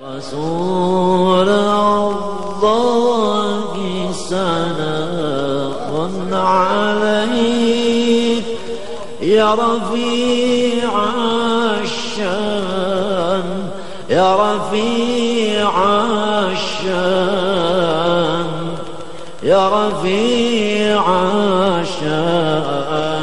رسول الله سلام عليك. يا رفيع الشان يا رفيع الشان يا رفيع الشان.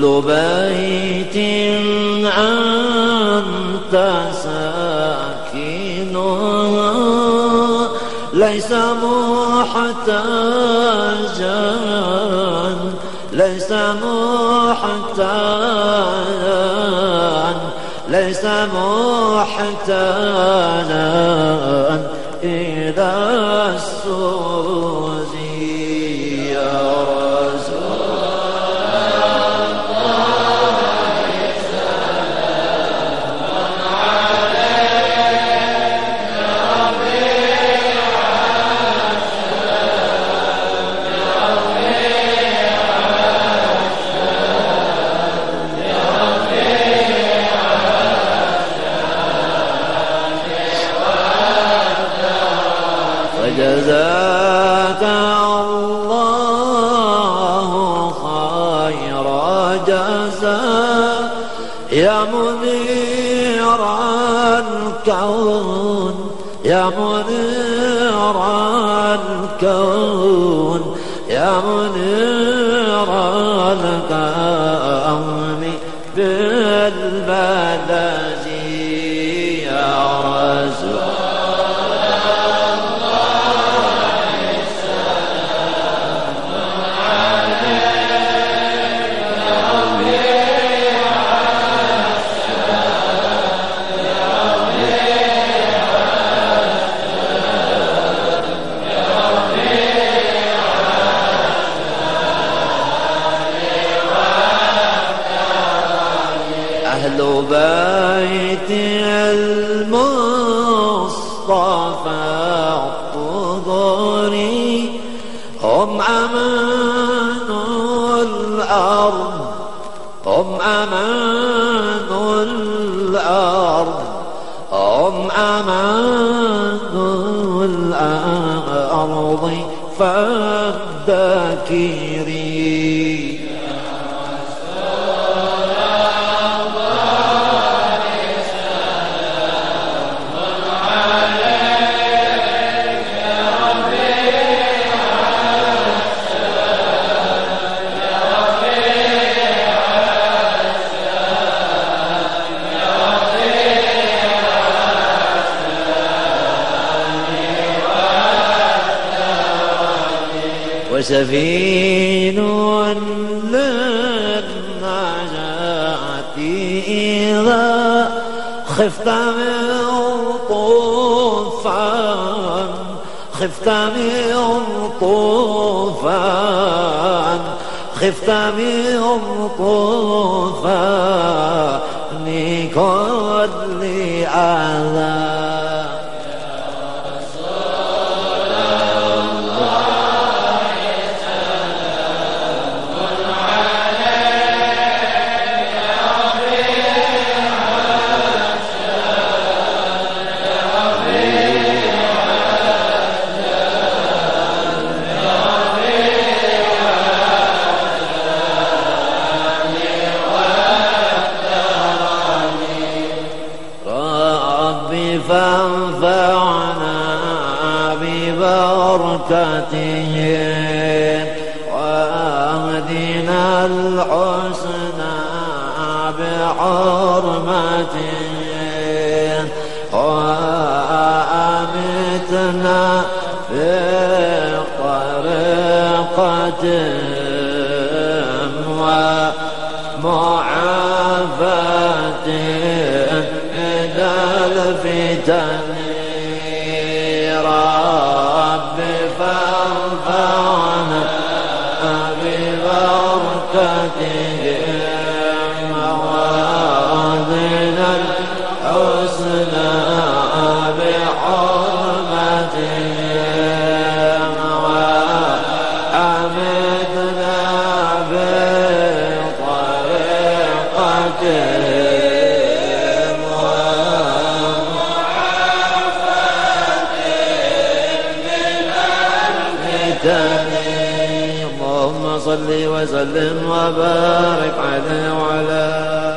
كل بيت أنت ساكنها. ليس محتاجا ليس محتاجا ليس محتاجا إلى السوز جزاء يا منير الكون يا منير الكون يا منير الكون هم أمان الأرض. هم أمان الأرض. هم أمان الأرض. فالذاكرين وسفين للنجاة إذا خفت من طوفان خفت من طوفان خفت من طوفان. كل عذاب الحسنى بحرمتهم وأمتنا في طريقتهم ومعافاتهم الفتن. ببركتهم وأذن الحسنى. وسلم وبارك عليه